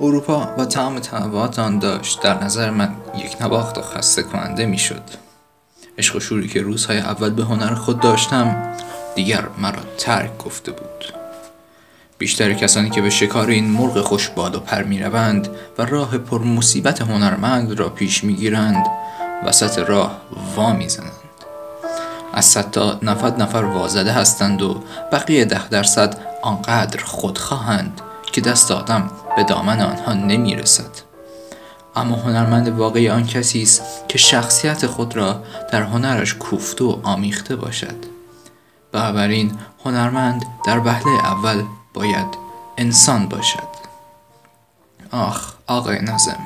اروپا و تمام تنوعات آن داشت. در نظر من یک نواخت و خسته کننده می‌شد. عشق و شوری که روزهای اول به هنر خود داشتم دیگر مرا ترک گفته بود. بیشتر کسانی که به شکار این مرغ خوش باد و پر می روند و راه پر مصیبت هنرمند را پیش می گیرند وسط راه وا می زنند. از صد تا نفت نفر وازده هستند و بقیه ده درصد آنقدر خودخواهند که دست آدم به دامن آنها نمی رسد. اما هنرمند واقعی آن کسی است که شخصیت خود را در هنرش کوفته و آمیخته باشد. بنابراین هنرمند در وهله اول باید انسان باشد. آخ آقای نازم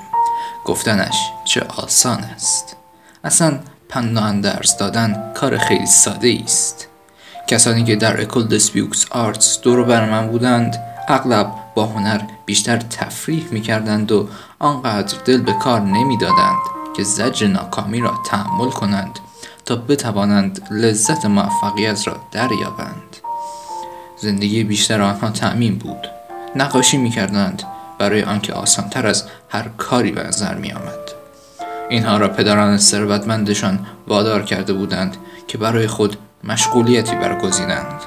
گفتنش چه آسان است. اصلا پند اندرز دادن کار خیلی ساده است. کسانی که در École des Beaux-Arts دور بر من بودند اغلب با هنر بیشتر تفریح می کردند و آنقدر دل به کار نمی دادند که زجر ناکامی را تحمل کنند تا بتوانند لذت موفقیت را دریابند. زندگی بیشتر آنها تأمین بود. نقاشی می کردند برای آنکه آسانتر از هر کاری به نظر می آمد. اینها را پدران ثروتمندشان وادار کرده بودند که برای خود مشغولیتی برگزینند.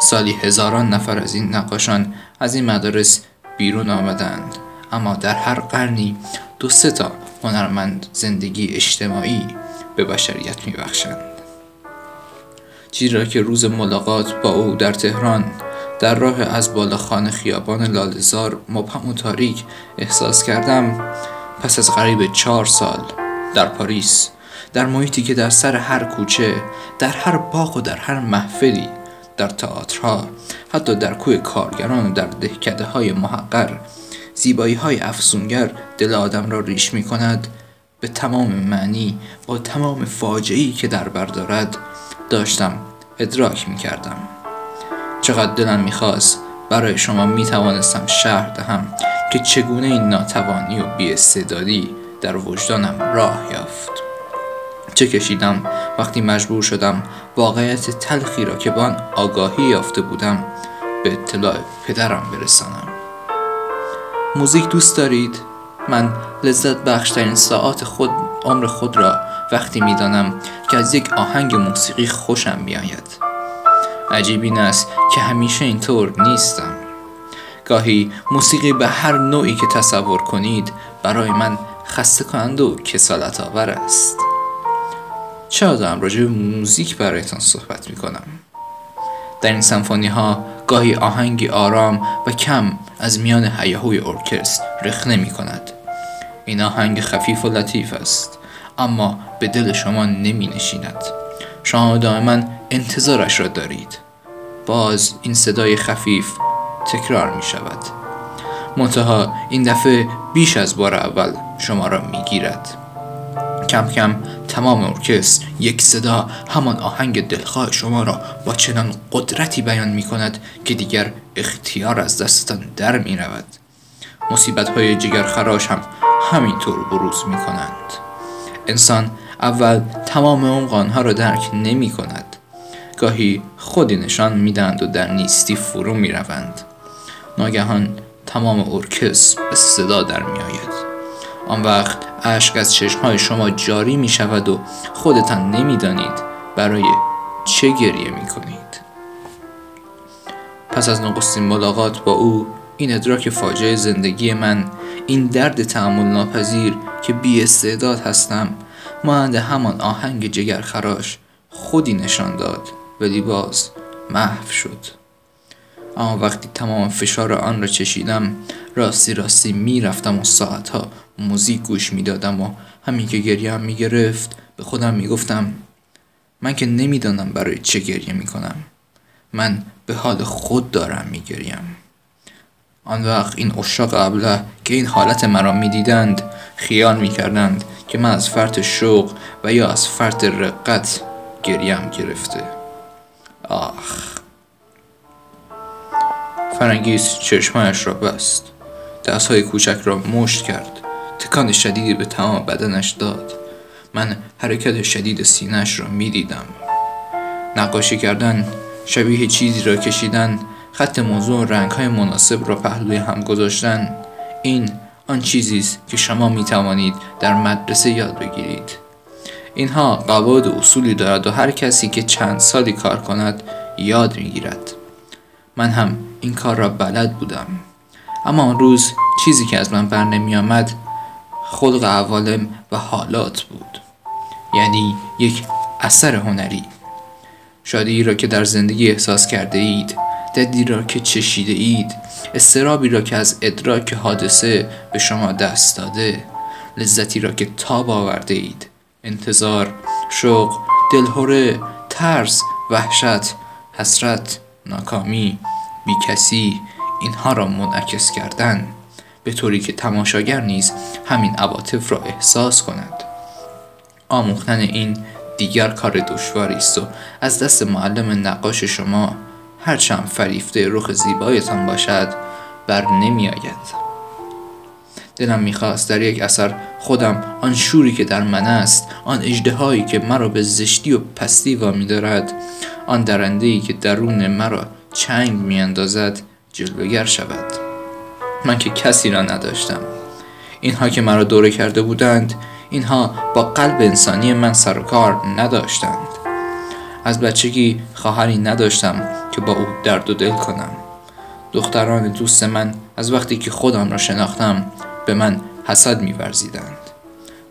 سالی هزاران نفر از این نقاشان از این مدارس بیرون آمدند. اما در هر قرنی دو سه تا هنرمند زندگی اجتماعی به بشریت میبخشند. چیزی را که روز ملاقات با او در تهران در راه از بالاخان خیابان لالزار مبهم و تاریک احساس کردم پس از قریب چهار سال در پاریس در محیطی که در سر هر کوچه در هر باغ و در هر محفلی در تئاترها حتی در کوی کارگران و در دهکده های محقر. زیبایی های افسونگر دل آدم را ریش می کند به تمام معنی با تمام فاجعی که در بر دارد. داشتم ادراک می کردم چقدر دلم می‌خواست برای شما می توانستم شهر دهم که چگونه این ناتوانی و بیاستعدادی در وجدانم راه یافت. چه کشیدم؟ وقتی مجبور شدم واقعیت تلخی را که با آن آگاهی یافته بودم به اطلاع پدرم برسانم. موزیک دوست دارید؟ من لذت بخشترین ساعات خود عمر خود را وقتی می‌دانم که از یک آهنگ موسیقی خوشم میآید. عجیب این است که همیشه اینطور نیستم. گاهی موسیقی به هر نوعی که تصور کنید برای من خسته کنند و کسالت آور است. چرا دارم راجع به موزیک برایتان صحبت می کنم در این سمفونی ها گاهی آهنگی آرام و کم از میان هیاهوی ارکستر رخنه می کند این آهنگ خفیف و لطیف است اما به دل شما نمی نشیند شما دائما انتظارش را دارید. باز این صدای خفیف تکرار می شود منتها این دفعه بیش از بار اول شما را می گیرد کم کم تمام ارکستر یک صدا همان آهنگ دلخواه شما را با چنان قدرتی بیان می کند که دیگر اختیار از دستتان در می رود. مصیبت های جگر خراش هم همینطور بروز می کنند. انسان اول تمام اون ها را درک نمی کند. گاهی خودی نشان می‌دهند و در نیستی فرو می روند. ناگهان تمام ارکستر به صدا در می آید. آن وقت اشک از چشمهای شما جاری می شود و خودتان نمی‌دانید برای چه گریه می کنید پس از نقصین ملاقات با او این ادراک فاجعه زندگی من این درد تحمل ناپذیر که بی استعداد هستم مانند همان آهنگ جگر خراش خودی نشان داد ولی باز محو شد. اما وقتی تمام فشار آن را چشیدم راستی راستی می‌رفتم و ساعتها موزیک گوش می‌دادم و همین که گریه هم می‌گرفت به خودم می‌گفتم من که نمی‌دانم برای چه گریه می‌کنم. من به حال خود دارم میگریم. آن وقت این اشاق ابله که این حالت مرا می‌دیدند خیال می‌کردند که من از فرط شوق و یا از فرط رقت گریم گرفته. آخ! فرنگیز چشمایش را بست. دستهای کوچک را مشت کرد. تکان شدیدی به تمام بدنش داد. من حرکت شدید سینهش را می دیدم نقاشی کردن شبیه چیزی را کشیدن خط موضوع و رنگ های مناسب را پهلوی هم گذاشتن این آن چیزی است که شما می توانید در مدرسه یاد بگیرید. اینها قواعد و اصولی دارد و هر کسی که چند سالی کار کند یاد می‌گیرد. من هم این کار را بلد بودم. اما آن روز چیزی که از من بر نمی آمد خلق عوالم و حالات بود. یعنی یک اثر هنری. شادی را که در زندگی احساس کرده اید دردی را که چشیده اید استرابی را که از ادراک حادثه به شما دست داده لذتی را که تاب آورده اید انتظار شوق دلهوره ترس وحشت حسرت ناکامی بیکسی اینها را منعکس کردن. به طوری که تماشاگر نیز همین عواطف را احساس کند. آموختن این دیگر کار دشواری است و از دست معلم نقاش شما هرچند فریفته رخ زیبایتان باشد بر نمی آید دلم می‌خواست در یک اثر خودم آن شوری که در من است آن اجدهایی که مرا به زشتی و پستی وامی دارد آن درنده که درون مرا چنگ میاندازد جلوگر شود. من که کسی را نداشتم. اینها که مرا دوره کرده بودند اینها با قلب انسانی من سر و کار نداشتند. از بچگی خواهری نداشتم که با او درد و دل کنم. دختران دوست من از وقتی که خودم را شناختم به من حسد میورزیدند.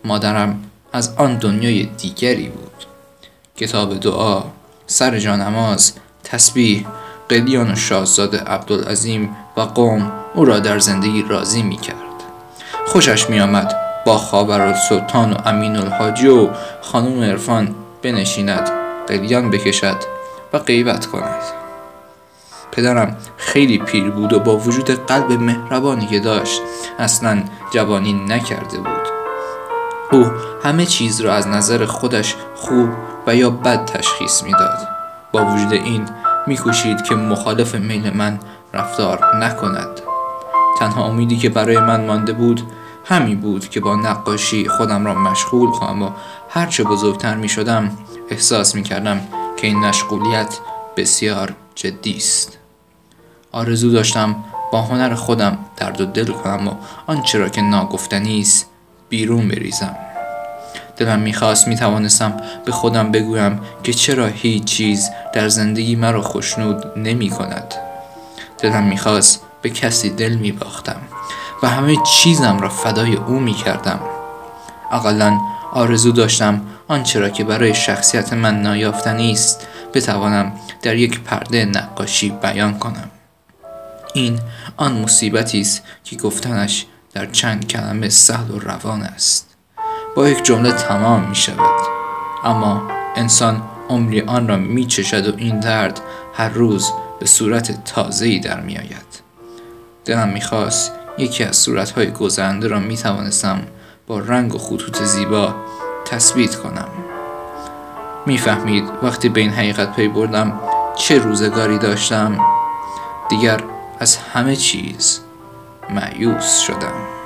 مادرم از آن دنیای دیگری بود. کتاب دعا سر جانماز تسبیح قلیان و شاهزاده عبدالعظیم و قوم او را در زندگی راضی می کرد. خوشش می آمد با خاور سلطان و امین الحاجی و خانم عرفان بنشیند قلیان بکشد و غیبت کند پدرم خیلی پیر بود و با وجود قلب مهربانی که داشت اصلا جوانی نکرده بود او همه چیز را از نظر خودش خوب و یا بد تشخیص می‌داد. با وجود این میکوشید که مخالف میل من رفتار نکند. تنها امیدی که برای من مانده بود همین بود که با نقاشی خودم را مشغول کنم و هرچه بزرگتر می شدم احساس می کردم که این مشغولیت بسیار جدی است. آرزو داشتم با هنر خودم درد و دل کنم و آنچه را که ناگفتنی است بیرون بریزم. دلم می‌خواست می‌توانستم به خودم بگویم که چرا هیچ چیز در زندگی مرا خوشنود نمی کند دلم می‌خواست به کسی دل میباختم و همه چیزم را فدای او می‌کردم. اقلا آرزو داشتم آنچه را که برای شخصیت من نایافتنی است بتوانم در یک پرده نقاشی بیان کنم. این آن مصیبتی است که گفتنش در چند کلمه سهل و روان است. با یک جمله تمام می شود اما انسان عمری آن را می چشد و این درد هر روز به صورت تازه‌ای در می آید دلم می خواست یکی از صورتهای گذرنده را می توانستم با رنگ و خطوط زیبا تثبیت کنم. می‌فهمید وقتی به این حقیقت پی بردم چه روزگاری داشتم. دیگر از همه چیز معیوس شدم.